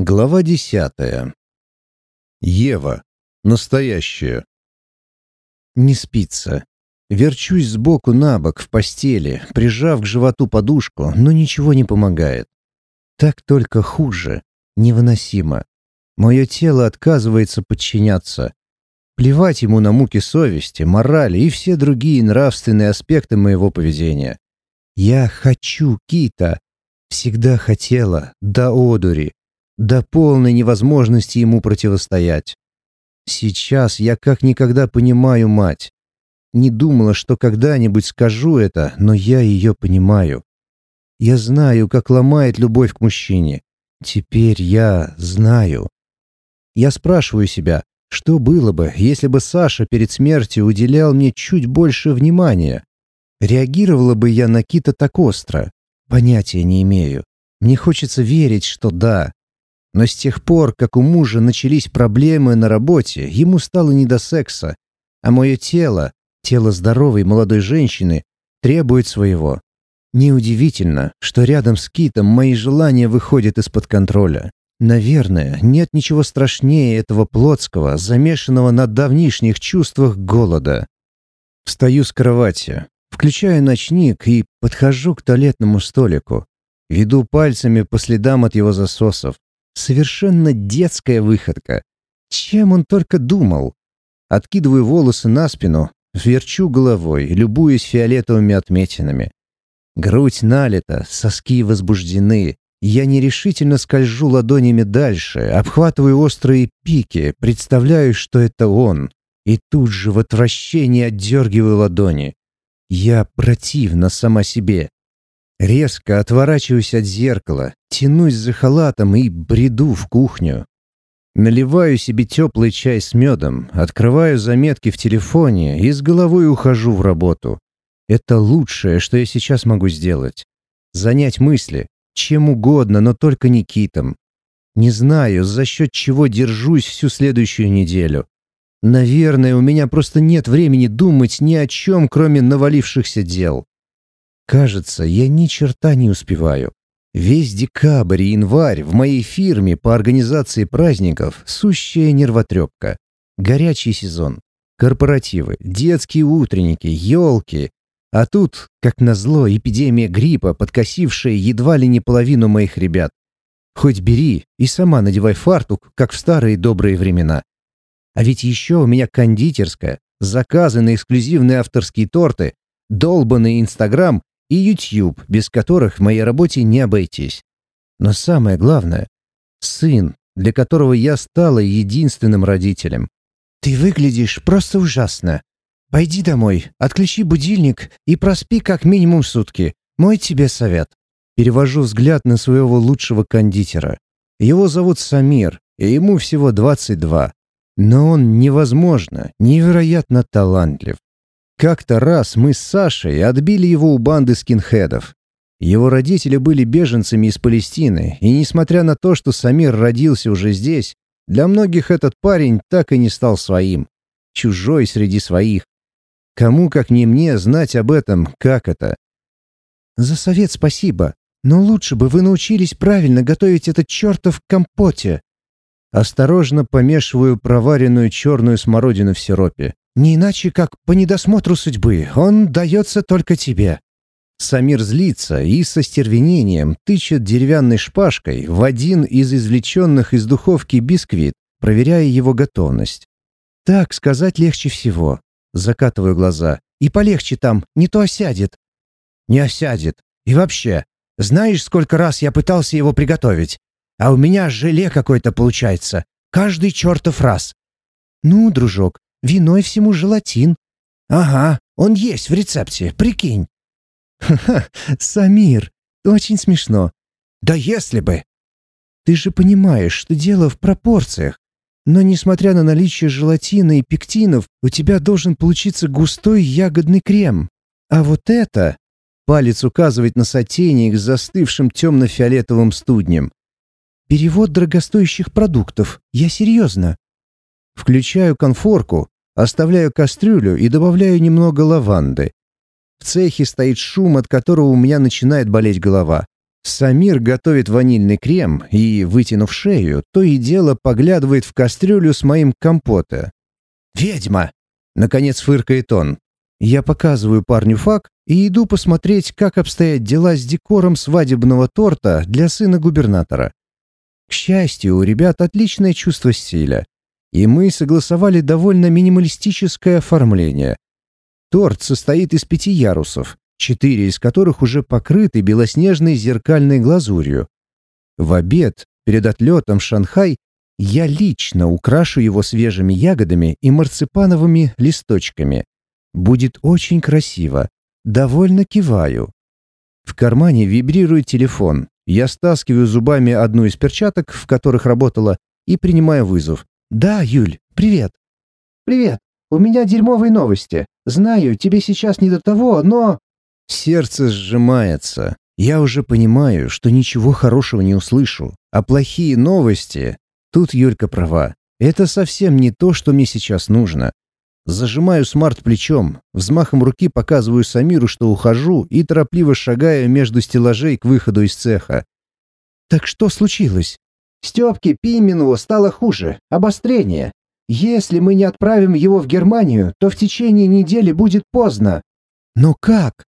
Глава десятая. Ева. Настоящая. Не спится. Верчусь сбоку на бок в постели, прижав к животу подушку, но ничего не помогает. Так только хуже, невыносимо. Мое тело отказывается подчиняться. Плевать ему на муки совести, морали и все другие нравственные аспекты моего поведения. Я хочу Кита. Всегда хотела, до одури до полной невозможности ему противостоять. Сейчас я как никогда понимаю мать. Не думала, что когда-нибудь скажу это, но я ее понимаю. Я знаю, как ломает любовь к мужчине. Теперь я знаю. Я спрашиваю себя, что было бы, если бы Саша перед смертью уделял мне чуть больше внимания? Реагировала бы я на Кита так остро? Понятия не имею. Мне хочется верить, что да. Но с тех пор, как у мужа начались проблемы на работе, ему стало не до секса, а мое тело, тело здоровой молодой женщины, требует своего. Неудивительно, что рядом с Китом мои желания выходят из-под контроля. Наверное, нет ничего страшнее этого плотского, замешанного на давнишних чувствах голода. Встаю с кровати, включаю ночник и подхожу к туалетному столику. Веду пальцами по следам от его засосов. Совершенно детская выходка. Чем он только думал? Откидываю волосы на спину, верчу головой, любуясь фиолетовыми отметинами. Грудь налита, соски возбуждены. Я нерешительно скольжу ладонями дальше, обхватываю острые пики, представляю, что это он. И тут же в отвращении отдергиваю ладони. Я противна сама себе. Резко отворачиваюсь от зеркала, тянусь за халатом и бреду в кухню. Наливаю себе теплый чай с медом, открываю заметки в телефоне и с головой ухожу в работу. Это лучшее, что я сейчас могу сделать. Занять мысли, чем угодно, но только не китом. Не знаю, за счет чего держусь всю следующую неделю. Наверное, у меня просто нет времени думать ни о чем, кроме навалившихся дел. Кажется, я ни черта не успеваю. Весь декабрь и январь в моей фирме по организации праздников сущая нервотрепка. Горячий сезон. Корпоративы, детские утренники, елки. А тут, как назло, эпидемия гриппа, подкосившая едва ли не половину моих ребят. Хоть бери и сама надевай фартук, как в старые добрые времена. А ведь еще у меня кондитерская, заказы на эксклюзивные авторские торты, долбанный Инстаграм и YouTube, без которых в моей работе не обойтись. Но самое главное — сын, для которого я стала единственным родителем. «Ты выглядишь просто ужасно. Пойди домой, отключи будильник и проспи как минимум сутки. Мой тебе совет». Перевожу взгляд на своего лучшего кондитера. Его зовут Самир, и ему всего 22. Но он невозможно, невероятно талантлив. Как-то раз мы с Сашей отбили его у банды скинхедов. Его родители были беженцами из Палестины, и несмотря на то, что Самир родился уже здесь, для многих этот парень так и не стал своим. Чужой среди своих. Кому, как не мне, знать об этом, как это? «За совет спасибо, но лучше бы вы научились правильно готовить этот чертов компоте». Осторожно помешиваю проваренную черную смородину в сиропе. Не иначе, как по недосмотру судьбы. Он дается только тебе». Самир злится и со стервенением тычет деревянной шпажкой в один из извлеченных из духовки бисквит, проверяя его готовность. «Так сказать легче всего». Закатываю глаза. «И полегче там, не то осядет». «Не осядет. И вообще, знаешь, сколько раз я пытался его приготовить? А у меня желе какое-то получается. Каждый чертов раз». «Ну, дружок, Виной всему желатин. Ага, он есть в рецепте, прикинь. Ха-ха, Самир, очень смешно. Да если бы. Ты же понимаешь, что дело в пропорциях. Но несмотря на наличие желатина и пектинов, у тебя должен получиться густой ягодный крем. А вот это... Палец указывает на сотейник с застывшим темно-фиолетовым студнем. Перевод дорогостоящих продуктов. Я серьезно. Включаю конфорку, оставляю кастрюлю и добавляю немного лаванды. В цехе стоит шум, от которого у меня начинает болеть голова. Самир готовит ванильный крем и, вытянув шею, то и дело поглядывает в кастрюлю с моим компота. «Ведьма!» — наконец фыркает он. Я показываю парню фак и иду посмотреть, как обстоят дела с декором свадебного торта для сына губернатора. К счастью, у ребят отличное чувство стиля, и мы согласовали довольно минималистическое оформление. Торт состоит из пяти ярусов, четыре из которых уже покрыты белоснежной зеркальной глазурью. В обед, перед отлетом в Шанхай, я лично украшу его свежими ягодами и марципановыми листочками. Будет очень красиво. Довольно киваю. В кармане вибрирует телефон. Я стаскиваю зубами одну из перчаток, в которых работала, и принимаю вызов. «Да, Юль, привет». «Привет. У меня дерьмовые новости. Знаю, тебе сейчас не до того, но...» Сердце сжимается. Я уже понимаю, что ничего хорошего не услышу. А плохие новости... Тут Юлька права. Это совсем не то, что мне сейчас нужно. Зажимаю смарт плечом, взмахом руки показываю Самиру, что ухожу, и торопливо шагаю между стеллажей к выходу из цеха. «Так что случилось?» «Степке Пименову стало хуже. Обострение. Если мы не отправим его в Германию, то в течение недели будет поздно». «Но как?»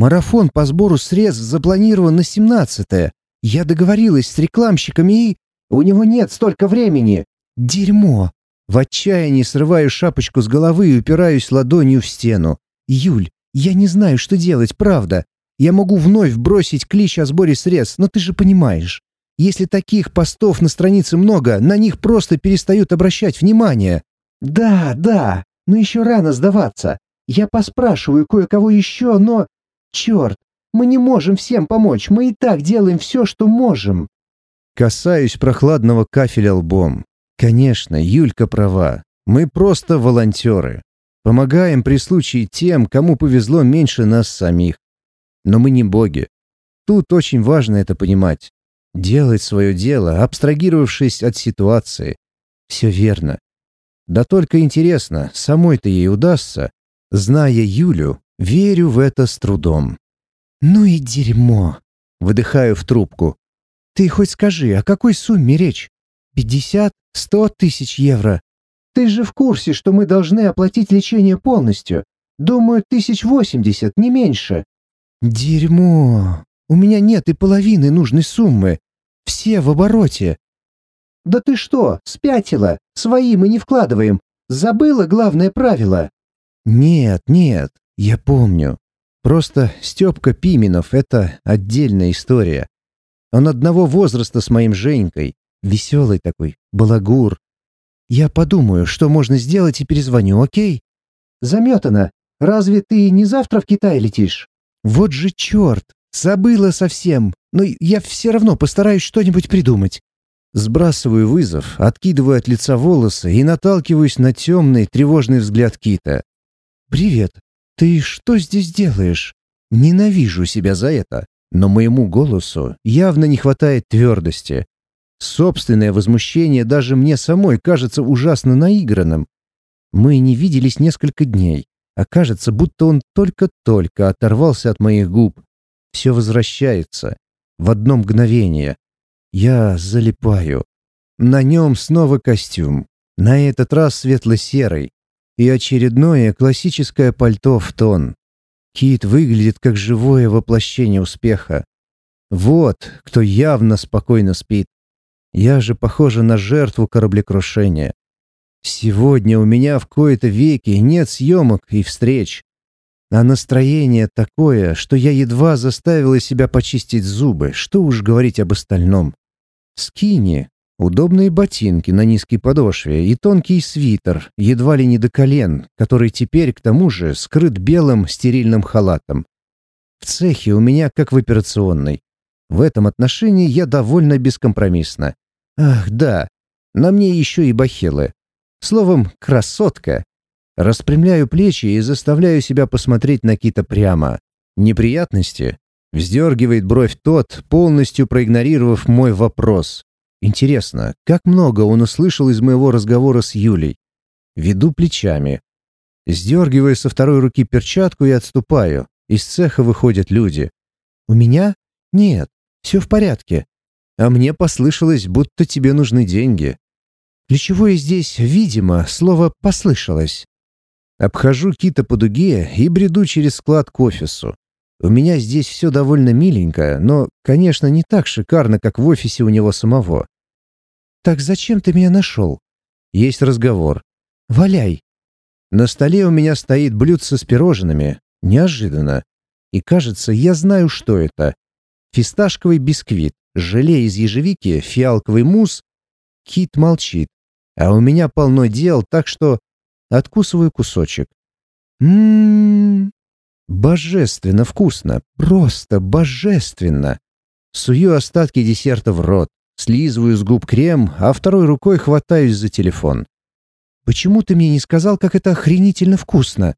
Марафон по сбору средств запланирован на 17-е. Я договорилась с рекламщиками и... У него нет столько времени. Дерьмо. В отчаянии срываю шапочку с головы и упираюсь ладонью в стену. Юль, я не знаю, что делать, правда. Я могу вновь бросить клич о сборе средств, но ты же понимаешь. Если таких постов на странице много, на них просто перестают обращать внимание. Да, да, но еще рано сдаваться. Я поспрашиваю кое-кого еще, но... Черт, мы не можем всем помочь, мы и так делаем все, что можем. Касаюсь прохладного кафеля лбом. Конечно, Юлька права. Мы просто волонтеры. Помогаем при случае тем, кому повезло меньше нас самих. Но мы не боги. Тут очень важно это понимать. Делать свое дело, абстрагировавшись от ситуации. Все верно. Да только интересно, самой-то ей удастся. Зная Юлю, Верю в это с трудом. «Ну и дерьмо!» — выдыхаю в трубку. «Ты хоть скажи, о какой сумме речь? Пятьдесят? Сто тысяч евро? Ты же в курсе, что мы должны оплатить лечение полностью. Думаю, тысяч восемьдесят, не меньше». «Дерьмо! У меня нет и половины нужной суммы. Все в обороте». «Да ты что, спятила? Свои мы не вкладываем. Забыла главное правило». «Нет, нет. Я помню. Просто Степка Пименов — это отдельная история. Он одного возраста с моим Женькой. Веселый такой, балагур. Я подумаю, что можно сделать и перезвоню, окей? Заметано. Разве ты не завтра в Китай летишь? Вот же черт! Забыла совсем. Но я все равно постараюсь что-нибудь придумать. Сбрасываю вызов, откидываю от лица волосы и наталкиваюсь на темный, тревожный взгляд Кита. «Привет. «Ты что здесь делаешь?» Ненавижу себя за это, но моему голосу явно не хватает твердости. Собственное возмущение даже мне самой кажется ужасно наигранным. Мы не виделись несколько дней, а кажется, будто он только-только оторвался от моих губ. Все возвращается. В одно мгновение. Я залипаю. На нем снова костюм. На этот раз светло-серый, и очередное классическое пальто в тон. Кит выглядит как живое воплощение успеха. Вот, кто явно спокойно спит. Я же похожа на жертву кораблекрушения. Сегодня у меня в кои-то веки нет съемок и встреч. А настроение такое, что я едва заставила себя почистить зубы, что уж говорить об остальном. Скини, Удобные ботинки на низкой подошве и тонкий свитер, едва ли не до колен, который теперь, к тому же, скрыт белым стерильным халатом. В цехе у меня как в операционной. В этом отношении я довольно бескомпромиссна. Ах, да, на мне еще и бахилы. Словом, красотка. Распрямляю плечи и заставляю себя посмотреть на Кита прямо. Неприятности? Вздергивает бровь тот, полностью проигнорировав мой вопрос. Интересно, как много он услышал из моего разговора с Юлей? Веду плечами. Сдергиваю со второй руки перчатку и отступаю. Из цеха выходят люди. У меня? Нет. Все в порядке. А мне послышалось, будто тебе нужны деньги. Ключевое здесь, видимо, слово «послышалось». Обхожу Кита по дуге и бреду через склад к офису. У меня здесь все довольно миленько, но, конечно, не так шикарно, как в офисе у него самого. «Так зачем ты меня нашел?» «Есть разговор. Валяй». На столе у меня стоит блюдце с пирожными. Неожиданно. И кажется, я знаю, что это. Фисташковый бисквит, желе из ежевики, фиалковый мусс. Кит молчит. А у меня полно дел, так что откусываю кусочек. Ммм, божественно вкусно, просто божественно. Сую остатки десерта в рот, слизываю с губ крем, а второй рукой хватаюсь за телефон. Почему ты мне не сказал, как это охренительно вкусно?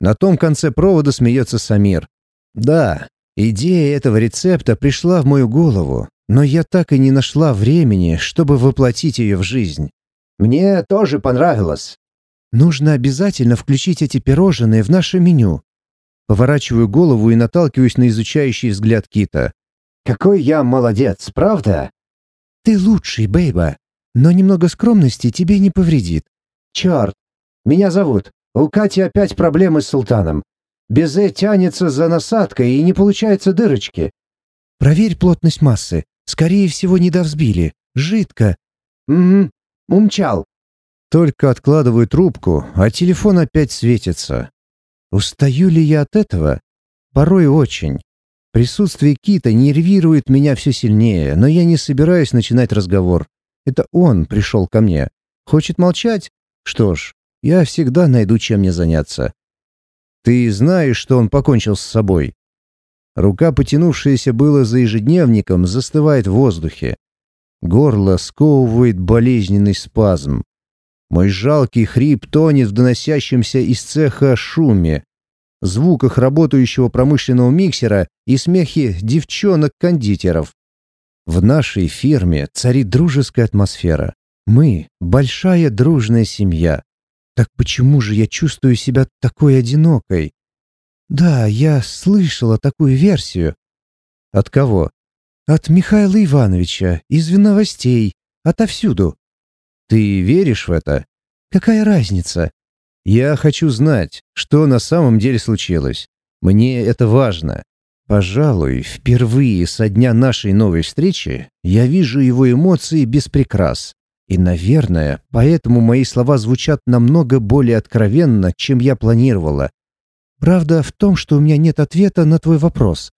На том конце провода смеется Самир. Да, идея этого рецепта пришла в мою голову, но я так и не нашла времени, чтобы воплотить ее в жизнь. Мне тоже понравилось. Нужно обязательно включить эти пирожные в наше меню. Поворачиваю голову и наталкиваюсь на изучающий взгляд Кита. Какой я молодец, правда? Ты лучший, Бейба. Но немного скромности тебе не повредит. Черт, меня зовут. У Кати опять проблемы с султаном. Безе тянется за насадкой и не получается дырочки. Проверь плотность массы. Скорее всего, недовзбили. Жидко. Угу, умчал. Только откладываю трубку, а телефон опять светится. Устаю ли я от этого? Порой очень. Присутствие Кита нервирует меня все сильнее, но я не собираюсь начинать разговор. Это он пришел ко мне. Хочет молчать? Что ж, я всегда найду чем мне заняться. Ты знаешь, что он покончил с собой? Рука, потянувшаяся было за ежедневником, застывает в воздухе. Горло сковывает болезненный спазм. Мой жалкий хрип тонет в доносящемся из цеха шуме, звуках работающего промышленного миксера и смехе девчонок-кондитеров. В нашей фирме царит дружеская атмосфера. Мы — большая дружная семья. Так почему же я чувствую себя такой одинокой? Да, я слышала такую версию. От кого? От Михаила Ивановича, из новостей, отовсюду. Ты веришь в это? Какая разница? Я хочу знать, что на самом деле случилось. Мне это важно. Пожалуй, впервые со дня нашей новой встречи я вижу его эмоции без прикрас. И, наверное, поэтому мои слова звучат намного более откровенно, чем я планировала. Правда в том, что у меня нет ответа на твой вопрос.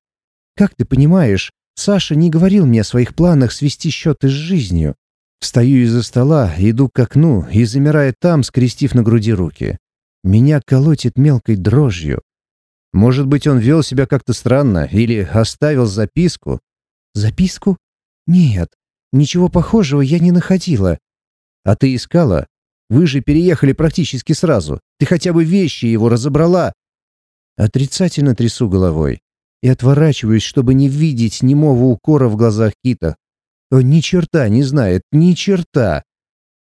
Как ты понимаешь, Саша не говорил мне о своих планах свести счеты с жизнью. Встаю из-за стола, иду к окну и замираю там, скрестив на груди руки. Меня колотит мелкой дрожью. Может быть, он вел себя как-то странно или оставил записку? Записку? Нет, ничего похожего я не находила. А ты искала? Вы же переехали практически сразу. Ты хотя бы вещи его разобрала. Отрицательно трясу головой и отворачиваюсь, чтобы не видеть немого укора в глазах Кита, ни черта не знает, ни черта.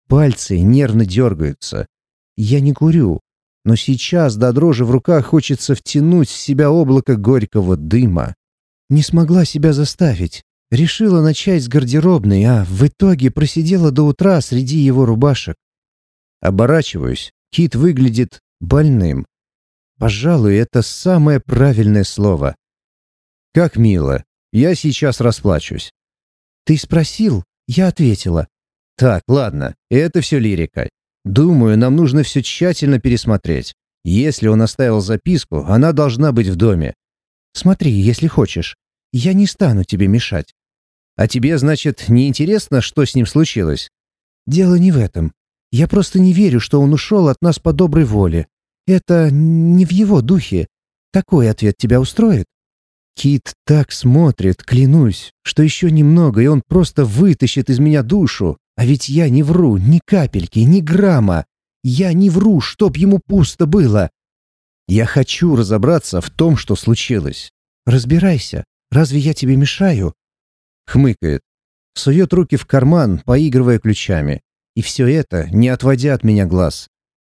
Пальцы нервно дергаются. Я не курю, но сейчас до дрожи в руках хочется втянуть в себя облако горького дыма. Не смогла себя заставить. Решила начать с гардеробной, а в итоге просидела до утра среди его рубашек. Оборачиваюсь. Кит выглядит больным. Пожалуй, это самое правильное слово. Как мило. Я сейчас расплачусь. Ты спросил, я ответила. Так, ладно, это все лирика. Думаю, нам нужно все тщательно пересмотреть. Если он оставил записку, она должна быть в доме. Смотри, если хочешь. Я не стану тебе мешать. А тебе, значит, не интересно, что с ним случилось? Дело не в этом. Я просто не верю, что он ушел от нас по доброй воле. Это не в его духе. Такой ответ тебя устроит? Кит так смотрит, клянусь, что еще немного, и он просто вытащит из меня душу. А ведь я не вру ни капельки, ни грамма. Я не вру, чтоб ему пусто было. Я хочу разобраться в том, что случилось. Разбирайся. Разве я тебе мешаю? Хмыкает. Сует руки в карман, поигрывая ключами. И все это, не отводя от меня глаз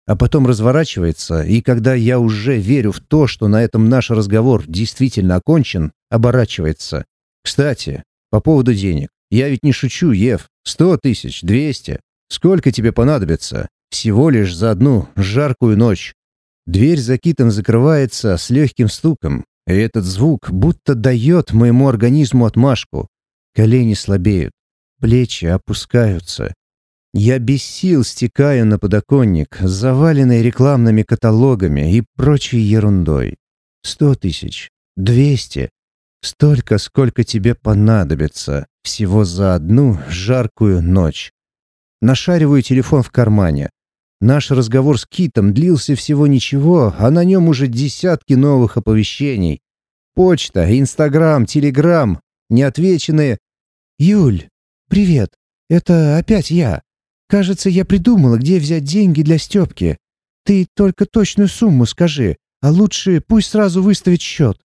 а потом разворачивается, и когда я уже верю в то, что на этом наш разговор действительно окончен, оборачивается. Кстати, по поводу денег. Я ведь не шучу, Ев. Сто тысяч, двести. Сколько тебе понадобится? Всего лишь за одну жаркую ночь. Дверь за китом закрывается с легким стуком, и этот звук будто дает моему организму отмашку. Колени слабеют, плечи опускаются. Я без сил стекаю на подоконник, заваленный рекламными каталогами и прочей ерундой. Сто тысяч, двести, столько, сколько тебе понадобится, всего за одну жаркую ночь. Нашариваю телефон в кармане. Наш разговор с Китом длился всего ничего, а на нем уже десятки новых оповещений. Почта, Инстаграм, Телеграм, неотвеченные. «Юль, привет, это опять я. Кажется, я придумала, где взять деньги для Степки. Ты только точную сумму скажи, а лучше пусть сразу выставит счет».